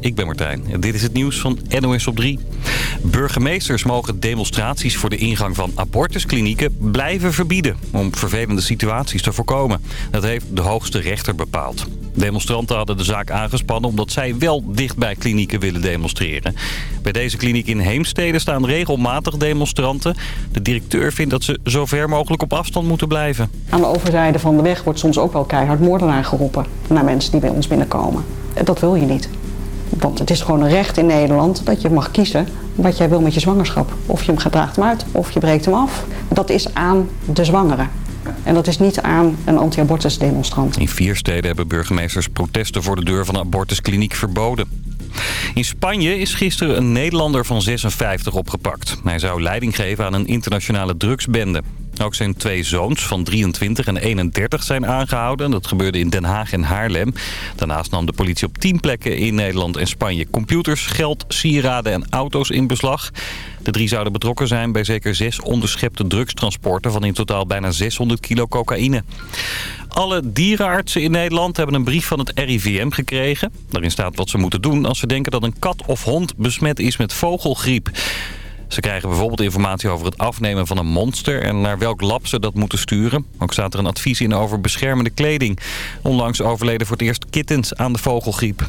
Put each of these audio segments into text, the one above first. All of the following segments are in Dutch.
ik ben Martijn en dit is het nieuws van NOS op 3. Burgemeesters mogen demonstraties voor de ingang van abortusklinieken blijven verbieden... om vervelende situaties te voorkomen. Dat heeft de hoogste rechter bepaald. Demonstranten hadden de zaak aangespannen omdat zij wel dicht bij klinieken willen demonstreren. Bij deze kliniek in Heemstede staan regelmatig demonstranten. De directeur vindt dat ze zo ver mogelijk op afstand moeten blijven. Aan de overzijde van de weg wordt soms ook wel keihard moordenaar geroepen naar mensen die bij ons binnenkomen. Dat wil je niet. Want het is gewoon een recht in Nederland dat je mag kiezen wat jij wil met je zwangerschap. Of je hem draagt hem uit of je breekt hem af. Dat is aan de zwangere. En dat is niet aan een anti-abortus demonstrant. In vier steden hebben burgemeesters protesten voor de deur van een abortuskliniek verboden. In Spanje is gisteren een Nederlander van 56 opgepakt. Hij zou leiding geven aan een internationale drugsbende. Ook zijn twee zoons van 23 en 31 zijn aangehouden. Dat gebeurde in Den Haag en Haarlem. Daarnaast nam de politie op 10 plekken in Nederland en Spanje computers, geld, sieraden en auto's in beslag. De drie zouden betrokken zijn bij zeker zes onderschepte drugstransporten van in totaal bijna 600 kilo cocaïne. Alle dierenartsen in Nederland hebben een brief van het RIVM gekregen. Daarin staat wat ze moeten doen als ze denken dat een kat of hond besmet is met vogelgriep. Ze krijgen bijvoorbeeld informatie over het afnemen van een monster... en naar welk lab ze dat moeten sturen. Ook staat er een advies in over beschermende kleding. Onlangs overleden voor het eerst kittens aan de vogelgriep.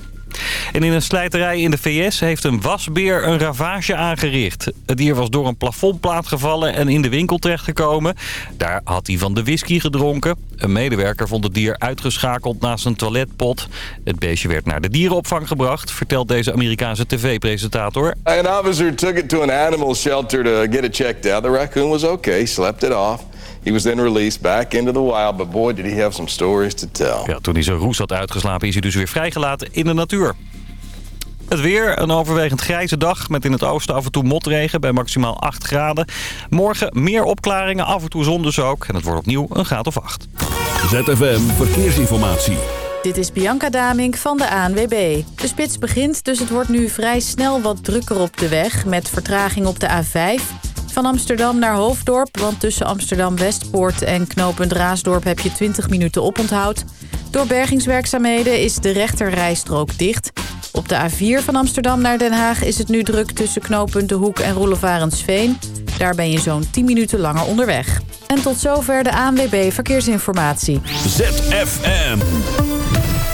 En in een slijterij in de VS heeft een wasbeer een ravage aangericht. Het dier was door een plafondplaat gevallen en in de winkel terechtgekomen. Daar had hij van de whisky gedronken. Een medewerker vond het dier uitgeschakeld naast een toiletpot. Het beestje werd naar de dierenopvang gebracht, vertelt deze Amerikaanse tv-presentator. An officer took it to an animal shelter to get it checked out. The raccoon was okay, slept it off. He was then released back into the wild, but boy did he have some stories to tell. Ja, toen hij zijn roes had uitgeslapen is hij dus weer vrijgelaten in de natuur. Het weer, een overwegend grijze dag met in het oosten af en toe motregen bij maximaal 8 graden. Morgen meer opklaringen, af en toe zon dus ook. En het wordt opnieuw een graad of 8. ZFM Verkeersinformatie. Dit is Bianca Damink van de ANWB. De spits begint, dus het wordt nu vrij snel wat drukker op de weg... met vertraging op de A5 van Amsterdam naar Hoofddorp... want tussen Amsterdam-Westpoort en knooppunt Raasdorp heb je 20 minuten oponthoud. Door bergingswerkzaamheden is de rechterrijstrook dicht. Op de A4 van Amsterdam naar Den Haag is het nu druk tussen knooppunt De Hoek en Roelofarensveen. Daar ben je zo'n 10 minuten langer onderweg. En tot zover de ANWB Verkeersinformatie. ZFM.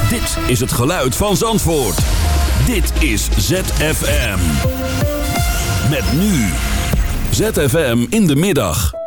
Dit is het geluid van Zandvoort. Dit is ZFM. Met nu... ZFM in de middag.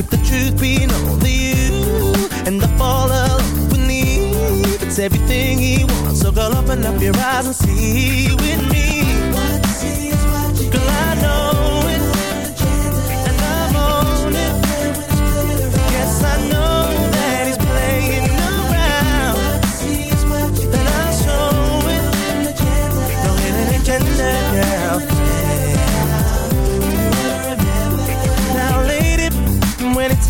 keep the truth being only you, and I fall alone with me. It's everything he wants, so girl, open up your eyes and see with me.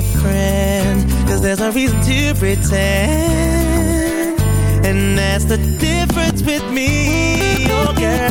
friend Cause there's no reason to pretend. And that's the difference with me, oh Girl,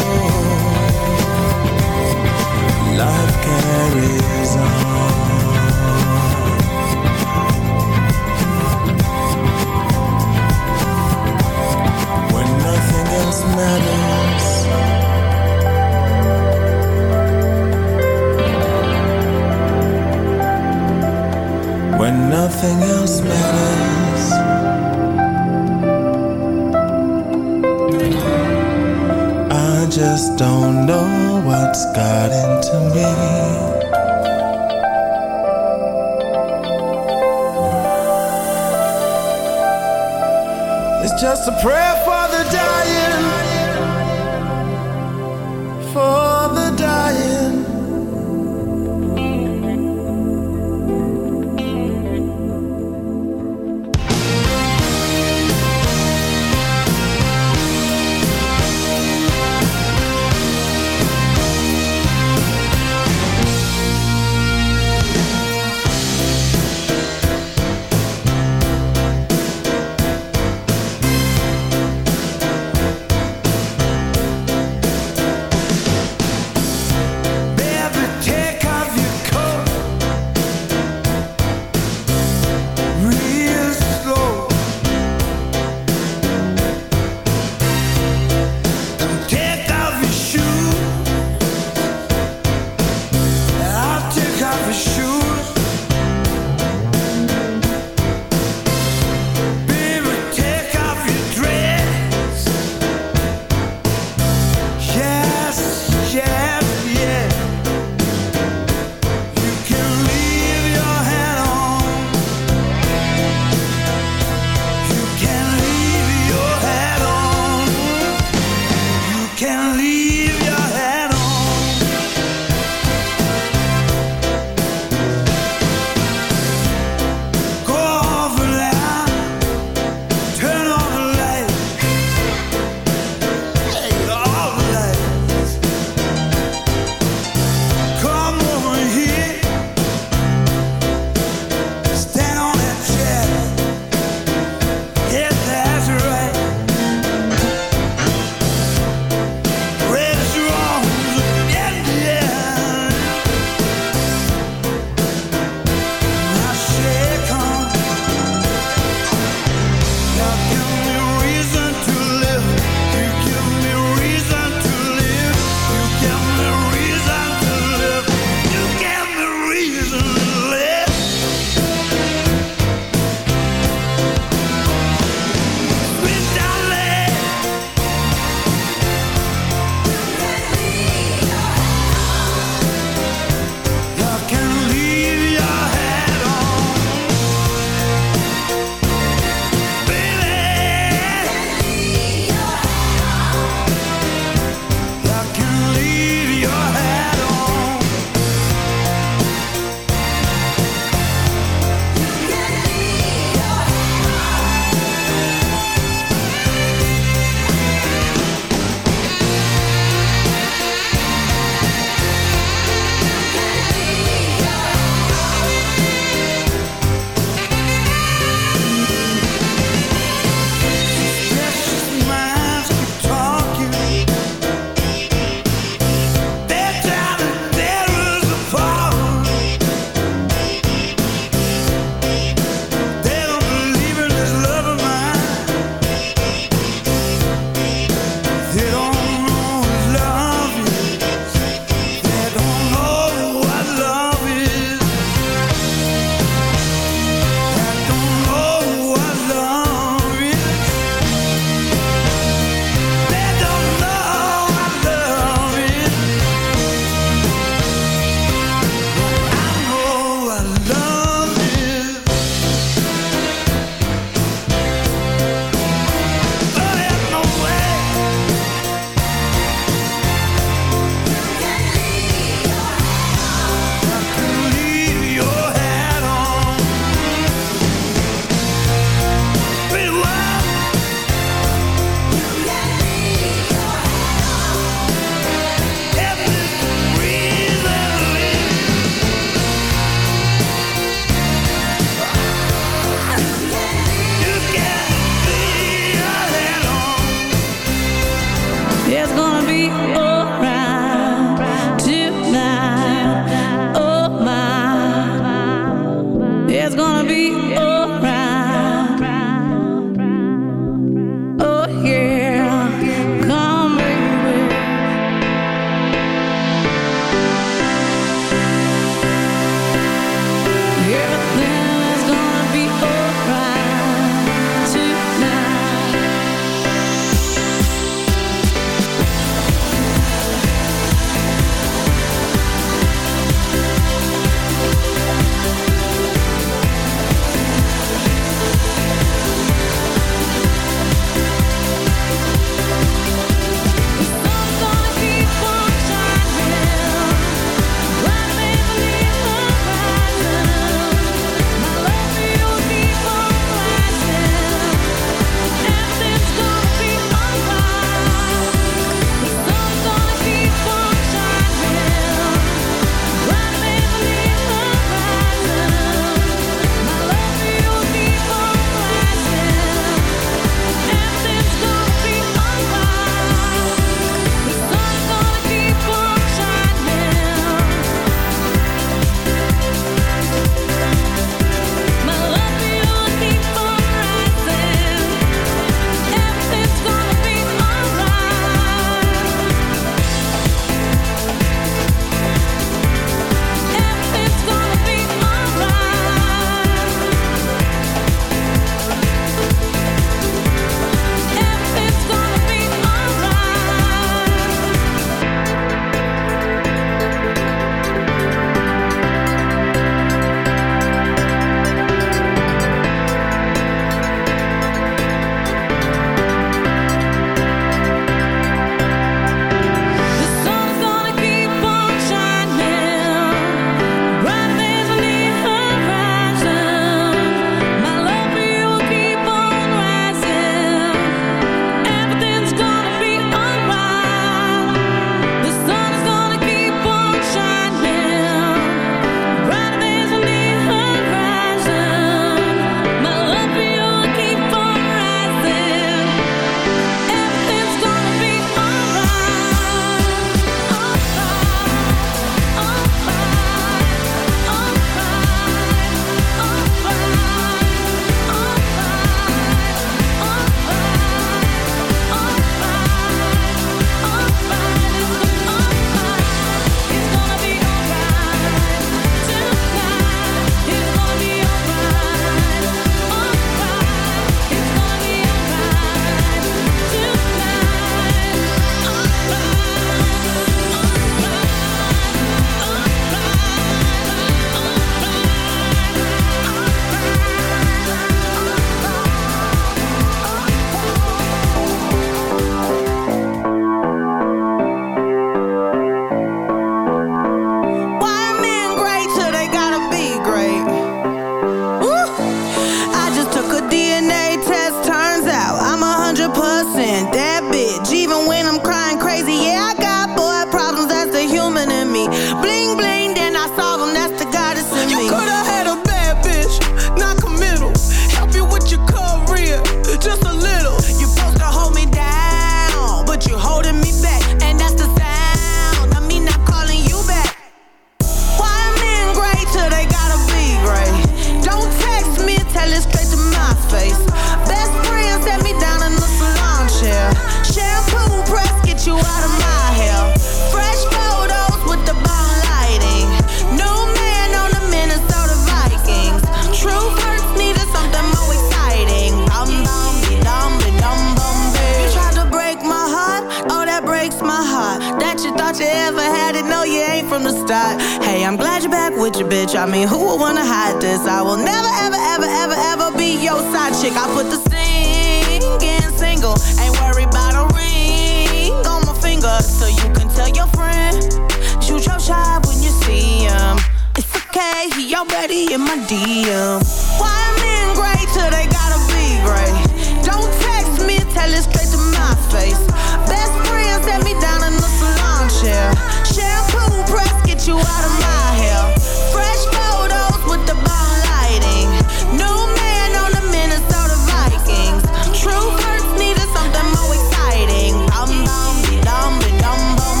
DM. Why men great till they gotta be great? Don't text me, tell it straight to my face. Best friend set me down in the salon chair. Shampoo press, get you out of my hair. Fresh photos with the bomb lighting. New man on the Minnesota Vikings. True hurts needed something more exciting. Dum dum dum dum dum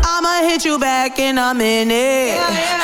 I'ma hit you back in a minute. I don't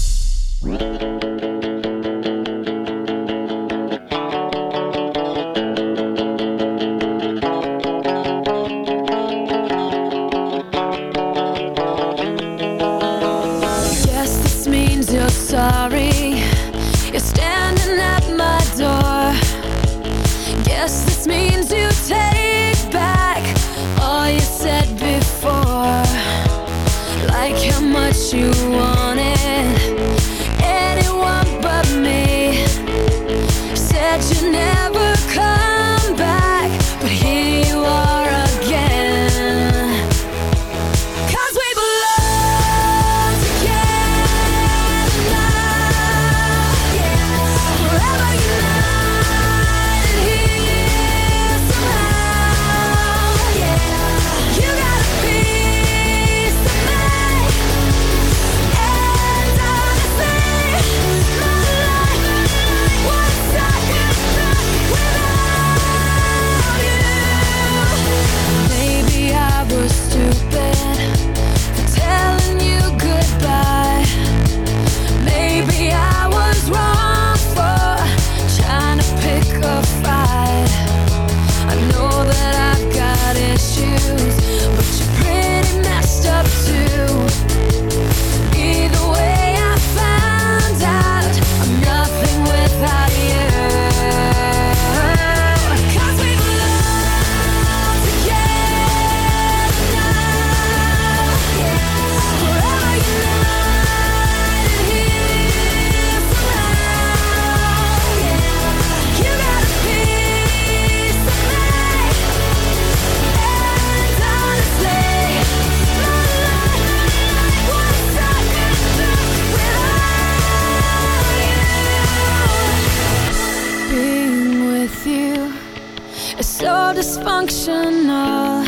Dysfunctional.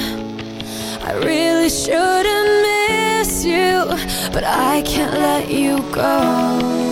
I really shouldn't miss you, but I can't let you go.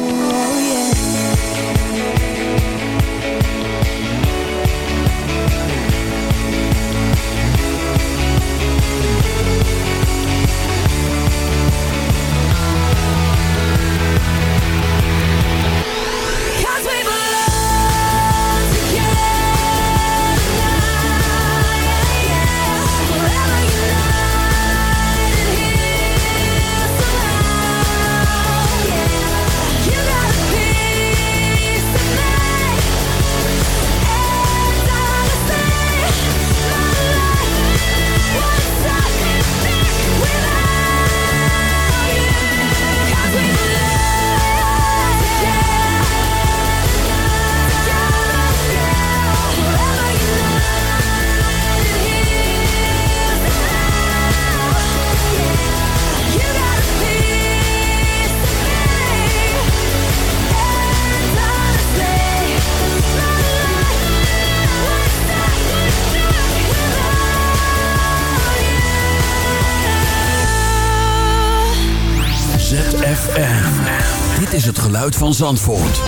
Geluid van Zandvoort.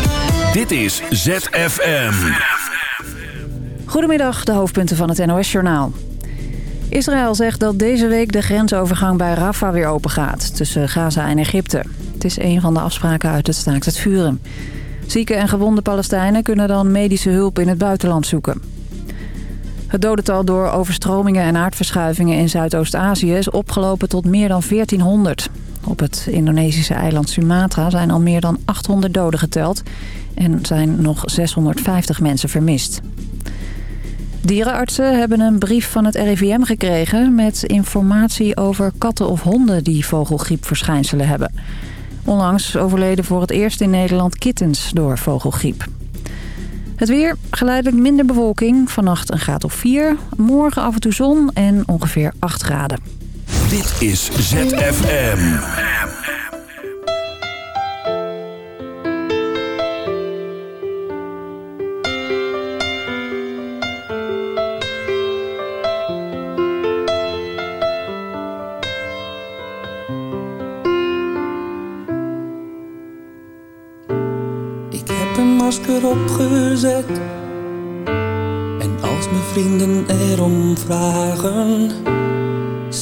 Dit is ZFM. Goedemiddag, de hoofdpunten van het NOS-journaal. Israël zegt dat deze week de grensovergang bij Rafah weer open gaat... tussen Gaza en Egypte. Het is een van de afspraken uit het staakt het vuren. Zieke en gewonde Palestijnen kunnen dan medische hulp in het buitenland zoeken. Het dodental door overstromingen en aardverschuivingen in Zuidoost-Azië... is opgelopen tot meer dan 1400. Op het Indonesische eiland Sumatra zijn al meer dan 800 doden geteld... en zijn nog 650 mensen vermist. Dierenartsen hebben een brief van het RIVM gekregen... met informatie over katten of honden die vogelgriepverschijnselen hebben. Onlangs overleden voor het eerst in Nederland kittens door vogelgriep. Het weer, geleidelijk minder bewolking. Vannacht een graad of 4. Morgen af en toe zon en ongeveer 8 graden. Dit is ZFM. Ik heb een masker opgezet. En als mijn vrienden erom vragen,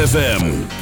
ZFM.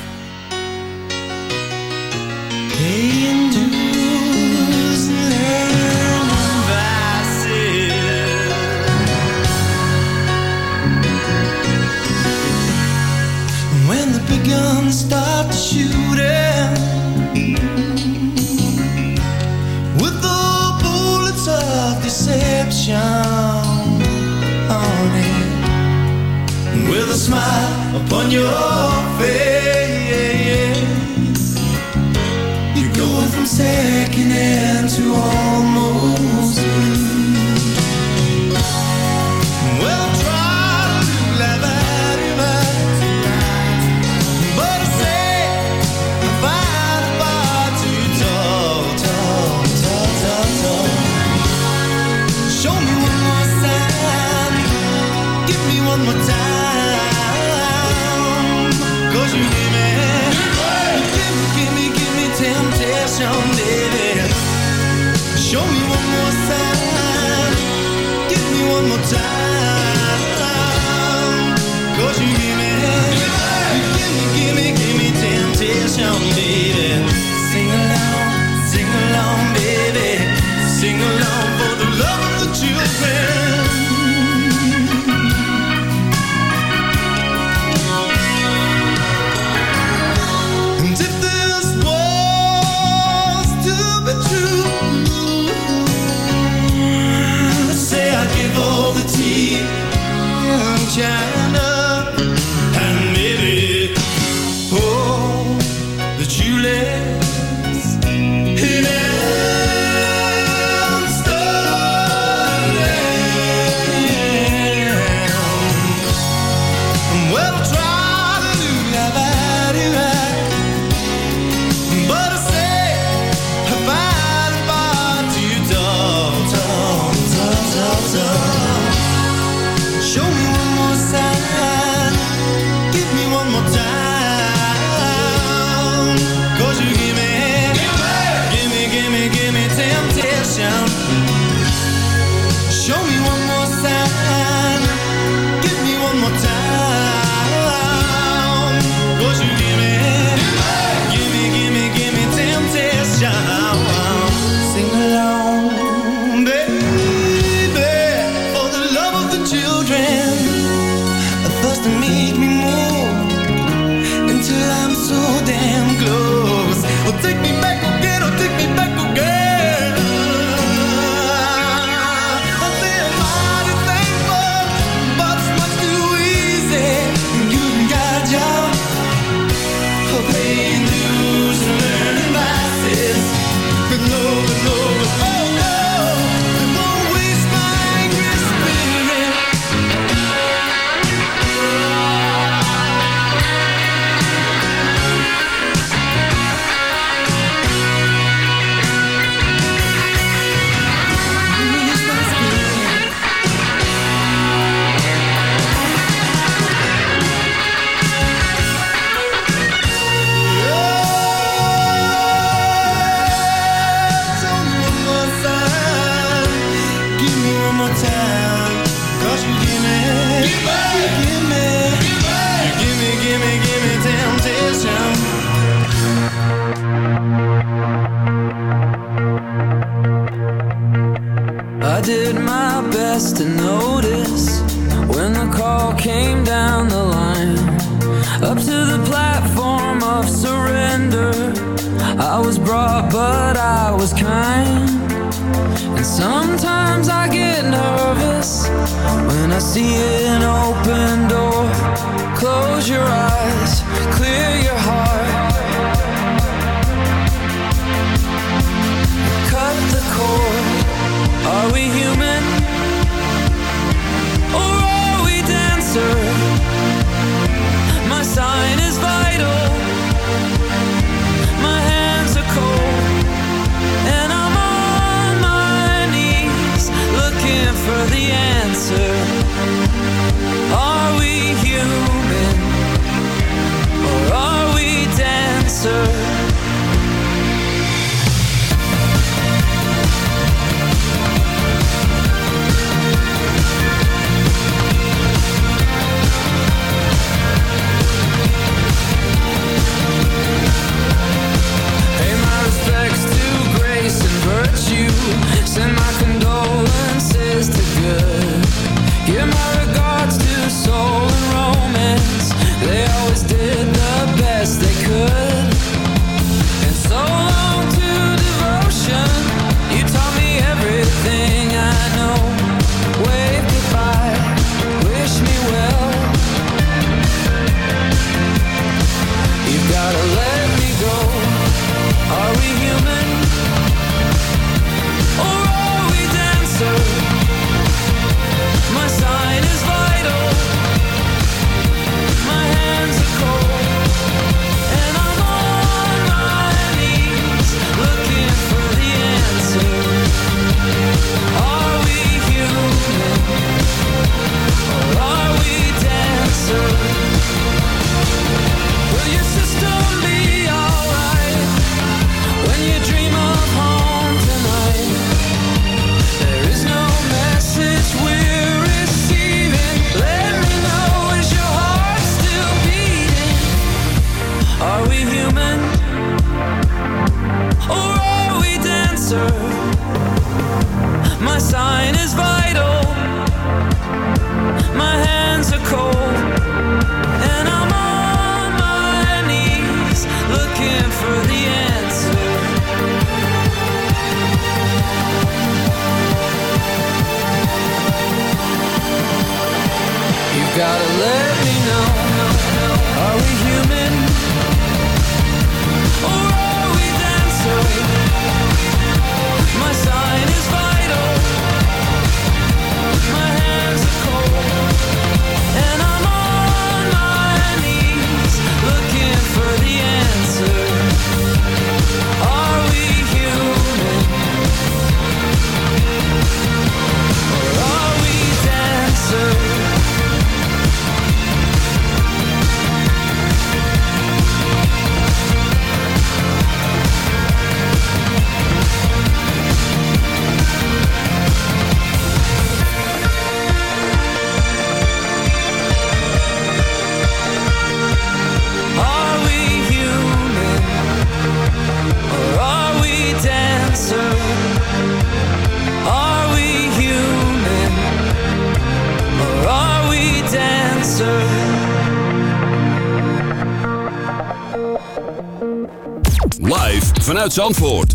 Zandvoort.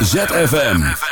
ZFM.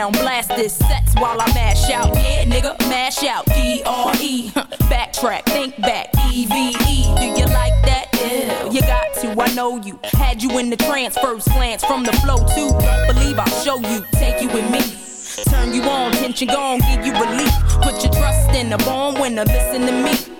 Lockdown, blast this sets while I mash out. Yeah, nigga, mash out. D R E. huh, Backtrack, think back. E V E. Do you like that? Ew. You got to, I know you. Had you in the trance, first glance from the flow too. Believe I'll show you, take you with me. Turn you on, tension gone, give you relief. Put your trust in a born winner, listen to me.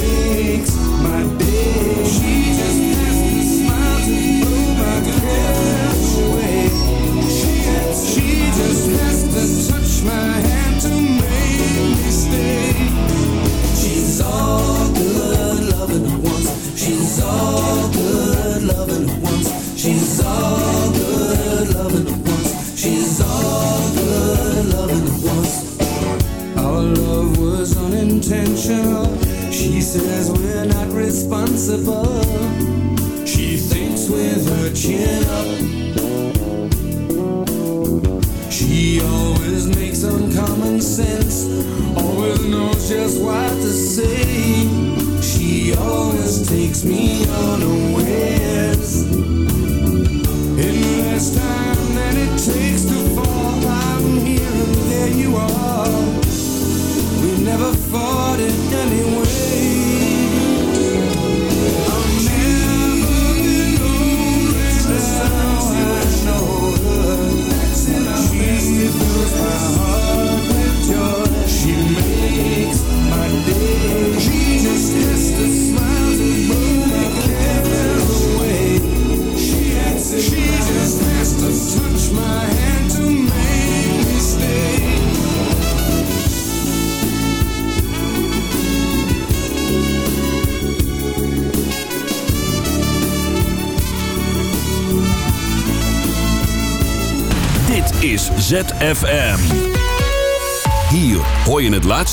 Makes my day.